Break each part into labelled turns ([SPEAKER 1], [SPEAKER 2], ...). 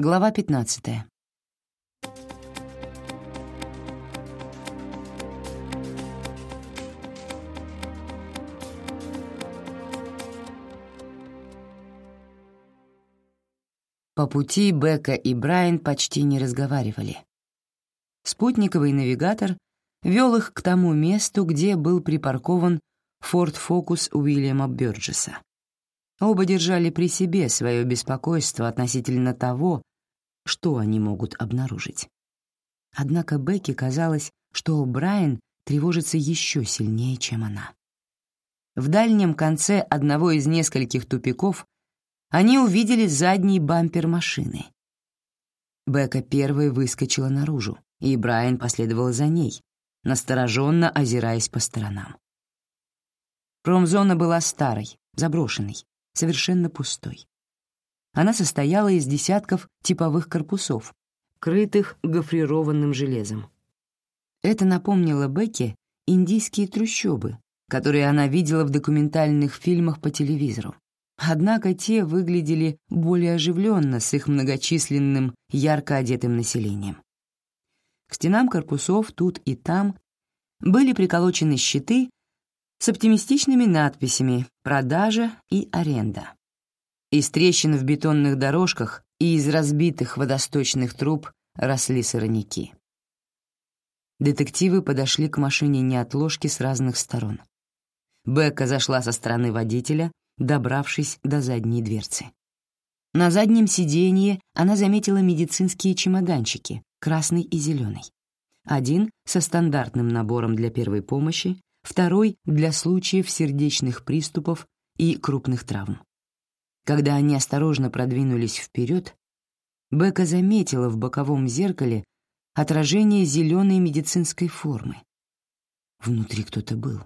[SPEAKER 1] Глава 15. По пути Бека и Брайан почти не разговаривали. Спутниковый навигатор вел их к тому месту, где был припаркован Форд Фокус Уильяма Бёрджеса. Оба держали при себе свое беспокойство относительно того, что они могут обнаружить. Однако Бекке казалось, что Брайан тревожится еще сильнее, чем она. В дальнем конце одного из нескольких тупиков они увидели задний бампер машины. Бека первой выскочила наружу, и Брайан последовал за ней, настороженно озираясь по сторонам. Промзона была старой, заброшенной, совершенно пустой. Она состояла из десятков типовых корпусов, крытых гофрированным железом. Это напомнило Бекке индийские трущобы, которые она видела в документальных фильмах по телевизору. Однако те выглядели более оживленно с их многочисленным, ярко одетым населением. К стенам корпусов тут и там были приколочены щиты с оптимистичными надписями «Продажа» и «Аренда». Из трещин в бетонных дорожках и из разбитых водосточных труб росли сорняки. Детективы подошли к машине неотложки с разных сторон. Бекка зашла со стороны водителя, добравшись до задней дверцы. На заднем сиденье она заметила медицинские чемоданчики, красный и зеленый. Один со стандартным набором для первой помощи, второй для случаев сердечных приступов и крупных травм. Когда они осторожно продвинулись вперед, Бека заметила в боковом зеркале отражение зеленой медицинской формы. Внутри кто-то был.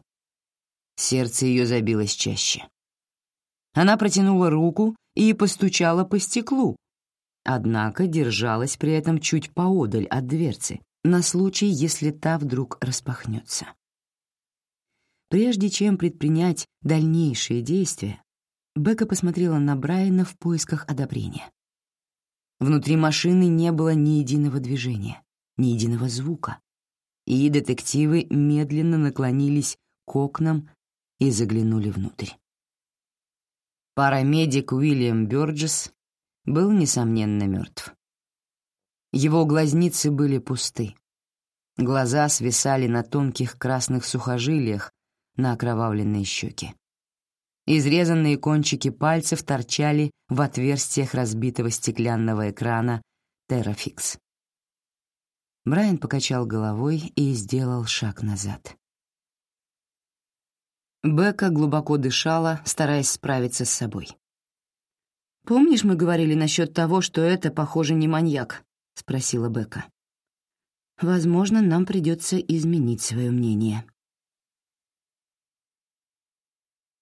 [SPEAKER 1] Сердце ее забилось чаще. Она протянула руку и постучала по стеклу, однако держалась при этом чуть поодаль от дверцы, на случай, если та вдруг распахнется. Прежде чем предпринять дальнейшие действия, Бека посмотрела на Брайана в поисках одобрения. Внутри машины не было ни единого движения, ни единого звука, и детективы медленно наклонились к окнам и заглянули внутрь. Парамедик Уильям Бёрджес был, несомненно, мертв. Его глазницы были пусты. Глаза свисали на тонких красных сухожилиях на окровавленные щеки. Изрезанные кончики пальцев торчали в отверстиях разбитого стеклянного экрана Террафикс. Брайан покачал головой и сделал шаг назад. Бека глубоко дышала, стараясь справиться с собой. «Помнишь, мы говорили насчет того, что это, похоже, не маньяк?» — спросила Бека. «Возможно, нам придется изменить свое мнение».